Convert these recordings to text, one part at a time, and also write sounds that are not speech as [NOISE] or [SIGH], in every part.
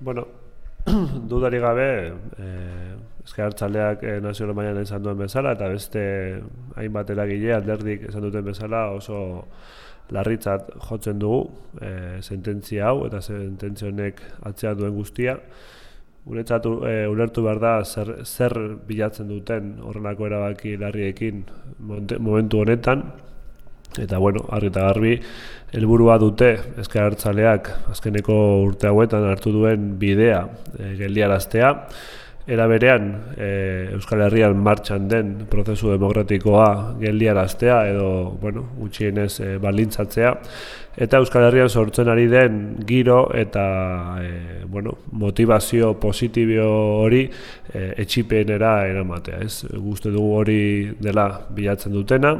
Bueno, [CLEARS THROAT] dudari gabe, eh, ezker hartzaleak eh, nazional mailan izan duen bezala, eta beste hainbat eragile alderdik esan duten bezala oso larritzat jotzen dugu eh, sententzia hau, eta sententzia honek atzea duen guztia. Guretzat eh, ulertu behar da zer, zer bilatzen duten horrelako erabaki larriekin momentu honetan, Eta bueno, argi eta garbi helburua dute ezker hartzaleak azkeneko urte hauetan hartu duen bidea e, geldiaraztea. Era berean e, Euskal Herrian martxan den prozesu demokratikoa geldiaraztea edo bueno, gutxienez e, balintzatzea eta Euskal Herrian sortzen ari den giro eta e, bueno, motivazio positibio hori e, etxipenera eramatea. Ez guzti dugu hori dela bilatzen dutena,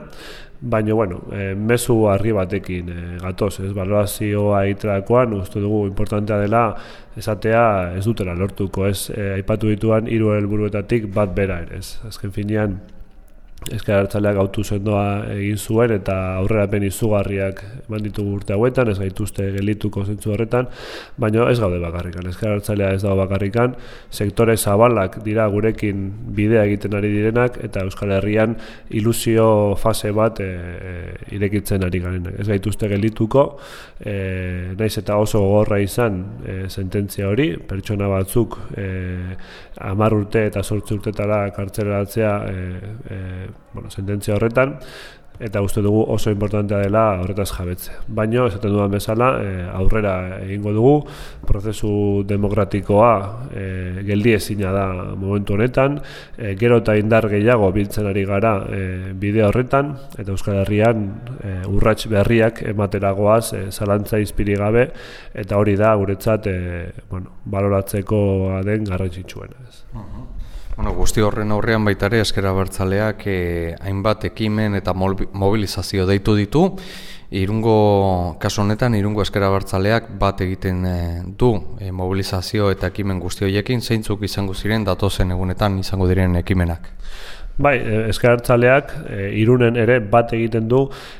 Baina, bueno, e, mezu harri batekin e, gatoz, ez, balorazioa egiterakoan, uste dugu, importantea dela, esatea ez dutela lortuko, ez, e, aipatu dituan, hiru helburuetatik bat bera ere, ez, azken finean, Ezker hartzaleak autu zendoa egin zuen eta aurrera ben izugarriak eman ditugu urte hauetan, ez gaituzte gelituko zentzu horretan, baina ez gaude bakarrikan. Ezker hartzalea ez dago bakarrikan, sektore zabalak dira gurekin bidea egiten ari direnak eta Euskal Herrian ilusio fase bat e, irekitzen ari garen. Ez gaituzte gelituko, e, naiz eta oso gogorra izan e, sententzia hori, pertsona batzuk e, amar urte eta sortze urtetara kartzeleratzea e, e, bueno, sententzia horretan, eta uste dugu oso importantea dela horretaz jabetze. Baino, esaten dudan bezala, e, aurrera egingo dugu, prozesu demokratikoa e, geldi ezina da momentu honetan, e, gero eta indar gehiago biltzen ari gara e, bidea horretan, eta Euskal Herrian e, urrats berriak emateragoaz e, zalantza izpiri gabe, eta hori da guretzat e, bueno, baloratzeko den garrantzitsuena. Ez. Bueno, guzti horren aurrean baita ere eskera bertzaleak eh, hainbat ekimen eta mobilizazio deitu ditu. Irungo kasu honetan irungo eskera bertzaleak bat egiten eh, du eh, mobilizazio eta ekimen guzti horiekin zeintzuk izango ziren datozen egunetan izango diren ekimenak. Bai, e, eskartzaleak e, irunen ere bat egiten du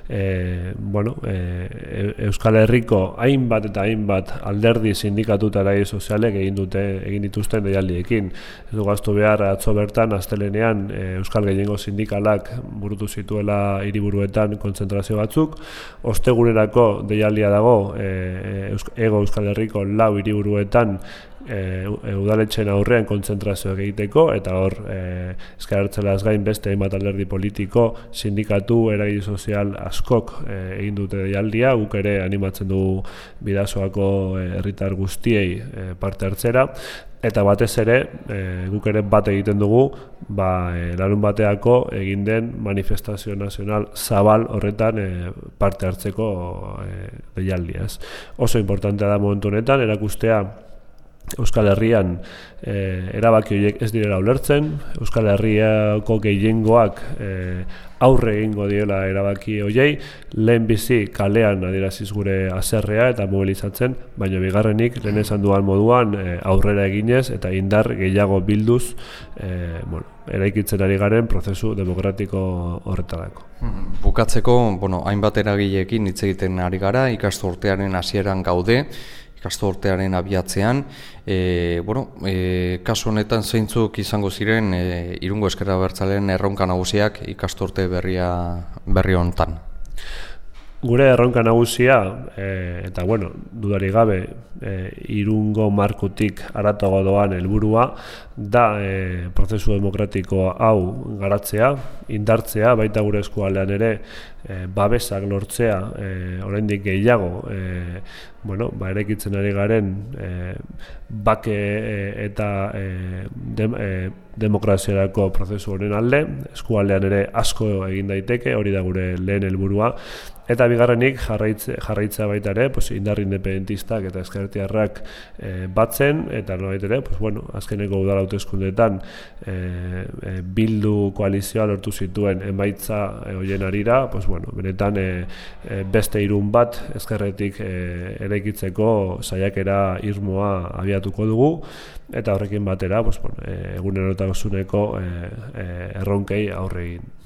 e, bueno, e, Euskal Herriko hainbat eta hainbat alderdi sindikatu eta sozialek egin dute egin dituzten deialdiekin. Ez du gaztu behar atzo bertan astelenean e, Euskal Gehiengo sindikalak burutu zituela hiriburuetan kontzentrazio batzuk. Ostegunerako deialdia dago e, ego Euskal Herriko lau hiriburuetan e, udaletxen aurrean kontzentrazioak egiteko eta hor e, ez gain beste hainbat alderdi politiko, sindikatu, eragile sozial askok e, egin dute deialdia, guk ere animatzen du bidazoako herritar guztiei e, parte hartzera eta batez ere e, guk ere bat egiten dugu ba, e, larun bateako egin den manifestazio nazional zabal horretan e, parte hartzeko e, deialdia. Oso importantea da momentu honetan, erakustea Euskal Herrian e, erabaki horiek ez direla ulertzen, Euskal Herriako gehiengoak e, aurre egingo diela erabaki horiei, lehen bizi kalean adieraziz gure aserrea eta mobilizatzen, baina bigarrenik lehen esan duan moduan e, aurrera eginez eta indar gehiago bilduz e, bueno, eraikitzen ari garen prozesu demokratiko horretarako. Bukatzeko, bueno, hainbat eragileekin hitz egiten ari gara, ikastu urtearen hasieran gaude, ikastortearen abiatzean, e, bueno, e, kasu honetan zeintzuk izango ziren e, irungo eskera bertzalen erronka nagusiak ikastorte berria berri hontan. Gure erronka nagusia, e, eta bueno, dudari gabe, e, irungo markutik aratago doan helburua da e, prozesu demokratiko hau garatzea, indartzea, baita gure eskualean ere, e, babesak lortzea, e, oraindik gehiago, e, bueno, ba, erekitzen ari garen, e, bake e, eta e, dem, e, demokraziarako prozesu honen alde, eskualdean ere asko egin daiteke, hori da gure lehen helburua, Eta bigarrenik jarraitze, jarraitza baita ere, pues, indar independentistak eta eskertiarrak e, batzen, eta no ere, pues, bueno, azkeneko udara hauteskundetan e, e, bildu koalizioa lortu zituen emaitza e, hoien arira, pues, bueno, benetan e, e, beste irun bat ezkerretik e, eraikitzeko saiakera irmoa abiatuko dugu, eta horrekin batera, pues, bueno, e, egunerotako zuneko e, e, erronkei aurre egin.